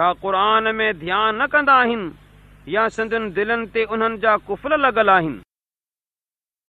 ڇا قر ۾ ڌيان نه ڪندا آهن يا سنڌين دلن تي انهن جا ڪفل لڳل آهن.